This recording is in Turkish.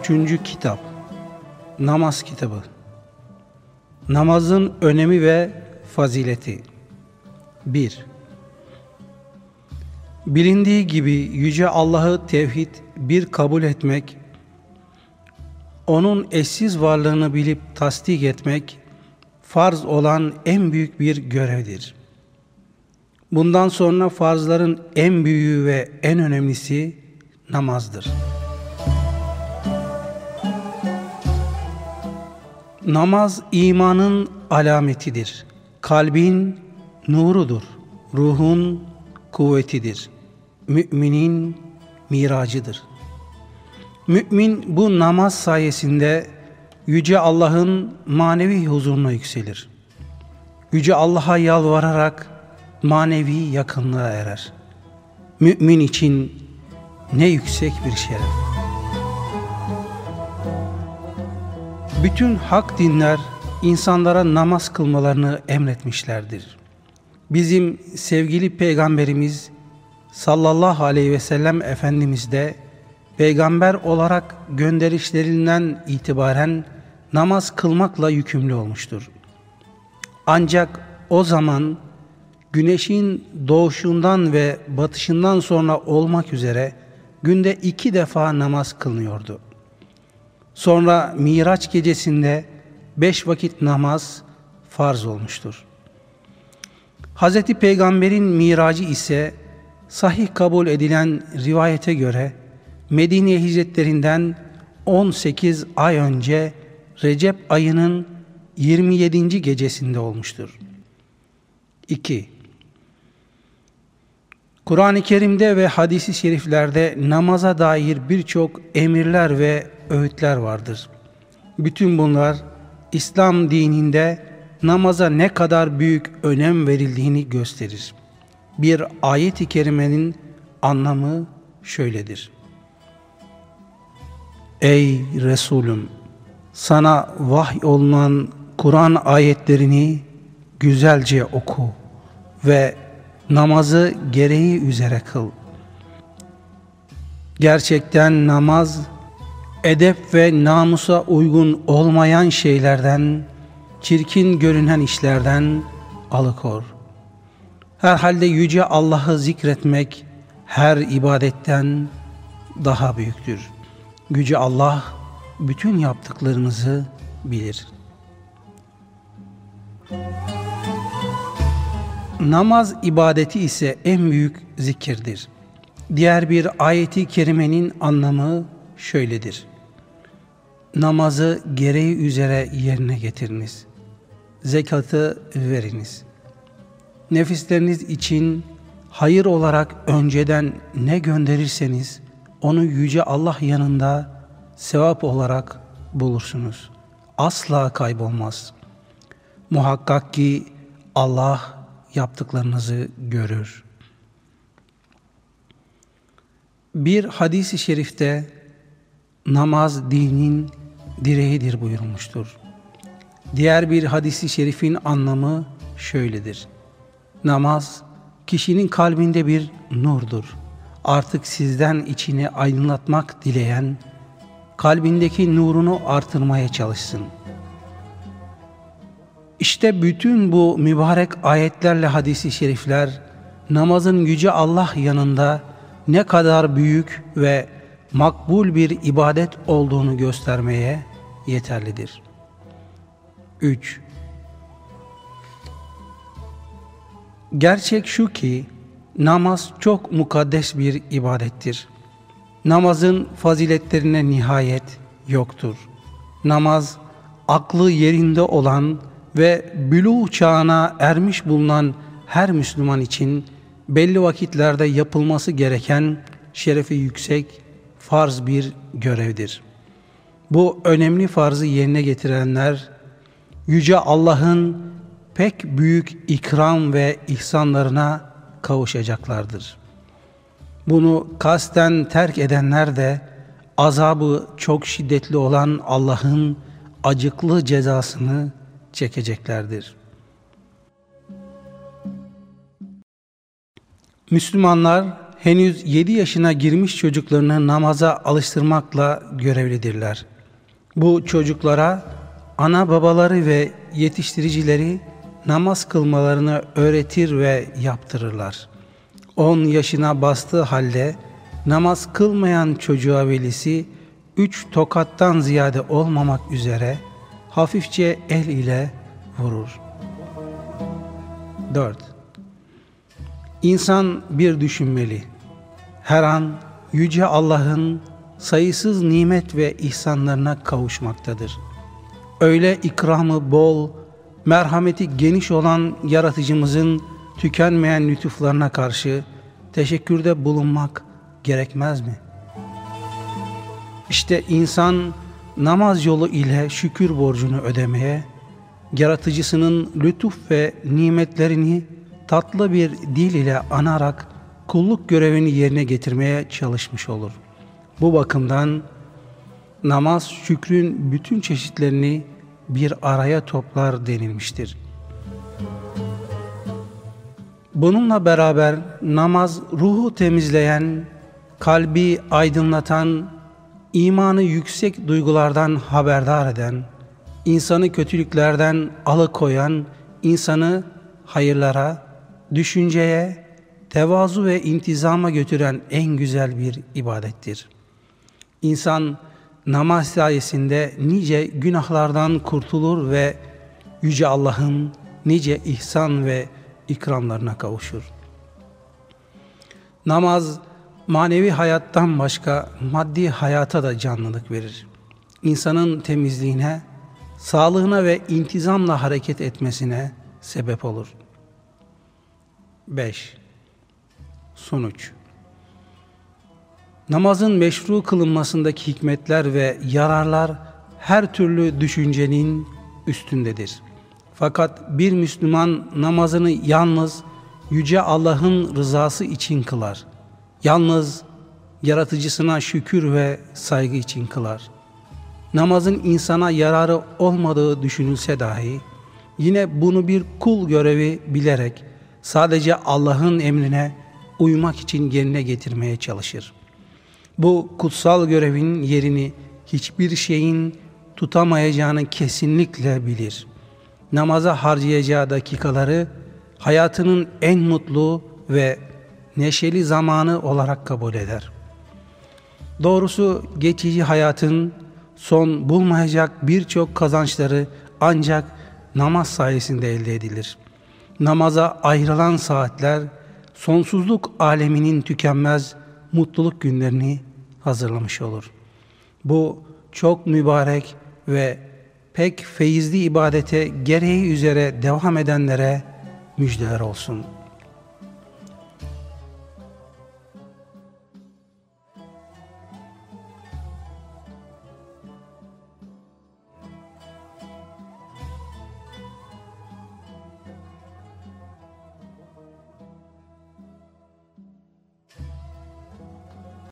Üçüncü kitap Namaz kitabı Namazın önemi ve fazileti 1. Bilindiği gibi Yüce Allah'ı tevhid bir kabul etmek, O'nun eşsiz varlığını bilip tasdik etmek, farz olan en büyük bir görevdir. Bundan sonra farzların en büyüğü ve en önemlisi namazdır. Namaz imanın alametidir. Kalbin nurudur. Ruhun kuvvetidir. Müminin miracıdır. Mümin bu namaz sayesinde Yüce Allah'ın manevi huzuruna yükselir. Yüce Allah'a yalvararak manevi yakınlığa erer. Mümin için ne yüksek bir şeref. Bütün hak dinler insanlara namaz kılmalarını emretmişlerdir. Bizim sevgili peygamberimiz sallallahu aleyhi ve sellem Efendimiz de peygamber olarak gönderişlerinden itibaren namaz kılmakla yükümlü olmuştur. Ancak o zaman güneşin doğuşundan ve batışından sonra olmak üzere günde iki defa namaz kılınıyordu. Sonra Miraç gecesinde beş vakit namaz farz olmuştur. Hz. Peygamber'in miracı ise sahih kabul edilen rivayete göre Medine hicretlerinden 18 ay önce Recep ayının 27. gecesinde olmuştur. 2. Kur'an-ı Kerim'de ve hadisi şeriflerde namaza dair birçok emirler ve öğütler vardır. Bütün bunlar İslam dininde namaza ne kadar büyük önem verildiğini gösterir. Bir ayet-i kerimenin anlamı şöyledir. Ey Resulüm! Sana vahy olunan Kur'an ayetlerini güzelce oku ve namazı gereği üzere kıl. Gerçekten namaz, edep ve namusa uygun olmayan şeylerden, çirkin görünen işlerden alıkor. Herhalde yüce Allah'ı zikretmek her ibadetten daha büyüktür. Yüce Allah bütün yaptıklarınızı bilir. Namaz ibadeti ise en büyük zikirdir. Diğer bir ayeti kerimenin anlamı şöyledir. Namazı gereği üzere yerine getiriniz. Zekatı veriniz. Nefisleriniz için hayır olarak önceden ne gönderirseniz onu yüce Allah yanında sevap olarak bulursunuz. Asla kaybolmaz. Muhakkak ki Allah yaptıklarınızı görür. Bir hadisi şerifte namaz dinin direğidir buyurmuştur. Diğer bir hadisi şerifin anlamı şöyledir. Namaz kişinin kalbinde bir nurdur. Artık sizden içini aydınlatmak dileyen kalbindeki nurunu artırmaya çalışsın. İşte bütün bu mübarek ayetlerle hadisi şerifler namazın yüce Allah yanında ne kadar büyük ve makbul bir ibadet olduğunu göstermeye yeterlidir. 3. Gerçek şu ki namaz çok mukaddes bir ibadettir. Namazın faziletlerine nihayet yoktur. Namaz aklı yerinde olan ve bülû çağına ermiş bulunan her Müslüman için belli vakitlerde yapılması gereken şerefi yüksek farz bir görevdir. Bu önemli farzı yerine getirenler Yüce Allah'ın pek büyük ikram ve ihsanlarına kavuşacaklardır. Bunu kasten terk edenler de azabı çok şiddetli olan Allah'ın acıklı cezasını çekeceklerdir. Müslümanlar henüz 7 yaşına girmiş çocuklarını namaza alıştırmakla görevlidirler. Bu çocuklara ana babaları ve yetiştiricileri namaz kılmalarını öğretir ve yaptırırlar. 10 yaşına bastığı halde namaz kılmayan çocuğa velisi üç tokattan ziyade olmamak üzere hafifçe el ile vurur. 4. İnsan bir düşünmeli. Her an Yüce Allah'ın sayısız nimet ve ihsanlarına kavuşmaktadır. Öyle ikramı bol, merhameti geniş olan yaratıcımızın tükenmeyen lütuflarına karşı teşekkürde bulunmak gerekmez mi? İşte insan namaz yolu ile şükür borcunu ödemeye, yaratıcısının lütuf ve nimetlerini tatlı bir dil ile anarak kulluk görevini yerine getirmeye çalışmış olur. Bu bakımdan namaz şükrün bütün çeşitlerini bir araya toplar denilmiştir. Bununla beraber namaz ruhu temizleyen, kalbi aydınlatan, imanı yüksek duygulardan haberdar eden, insanı kötülüklerden alıkoyan, insanı hayırlara, düşünceye, tevazu ve intizama götüren en güzel bir ibadettir. İnsan namaz sayesinde nice günahlardan kurtulur ve Yüce Allah'ın nice ihsan ve ikramlarına kavuşur. Namaz manevi hayattan başka maddi hayata da canlılık verir. İnsanın temizliğine, sağlığına ve intizamla hareket etmesine sebep olur. 5. Sonuç Namazın meşru kılınmasındaki hikmetler ve yararlar her türlü düşüncenin üstündedir. Fakat bir Müslüman namazını yalnız Yüce Allah'ın rızası için kılar. Yalnız yaratıcısına şükür ve saygı için kılar. Namazın insana yararı olmadığı düşünülse dahi, yine bunu bir kul görevi bilerek sadece Allah'ın emrine uymak için yerine getirmeye çalışır. Bu kutsal görevin yerini hiçbir şeyin tutamayacağını kesinlikle bilir. Namaza harcayacağı dakikaları hayatının en mutlu ve neşeli zamanı olarak kabul eder. Doğrusu geçici hayatın son bulmayacak birçok kazançları ancak namaz sayesinde elde edilir. Namaza ayrılan saatler sonsuzluk aleminin tükenmez mutluluk günlerini hazırlamış olur. Bu çok mübarek ve pek feyizli ibadete gereği üzere devam edenlere müjdeler olsun.''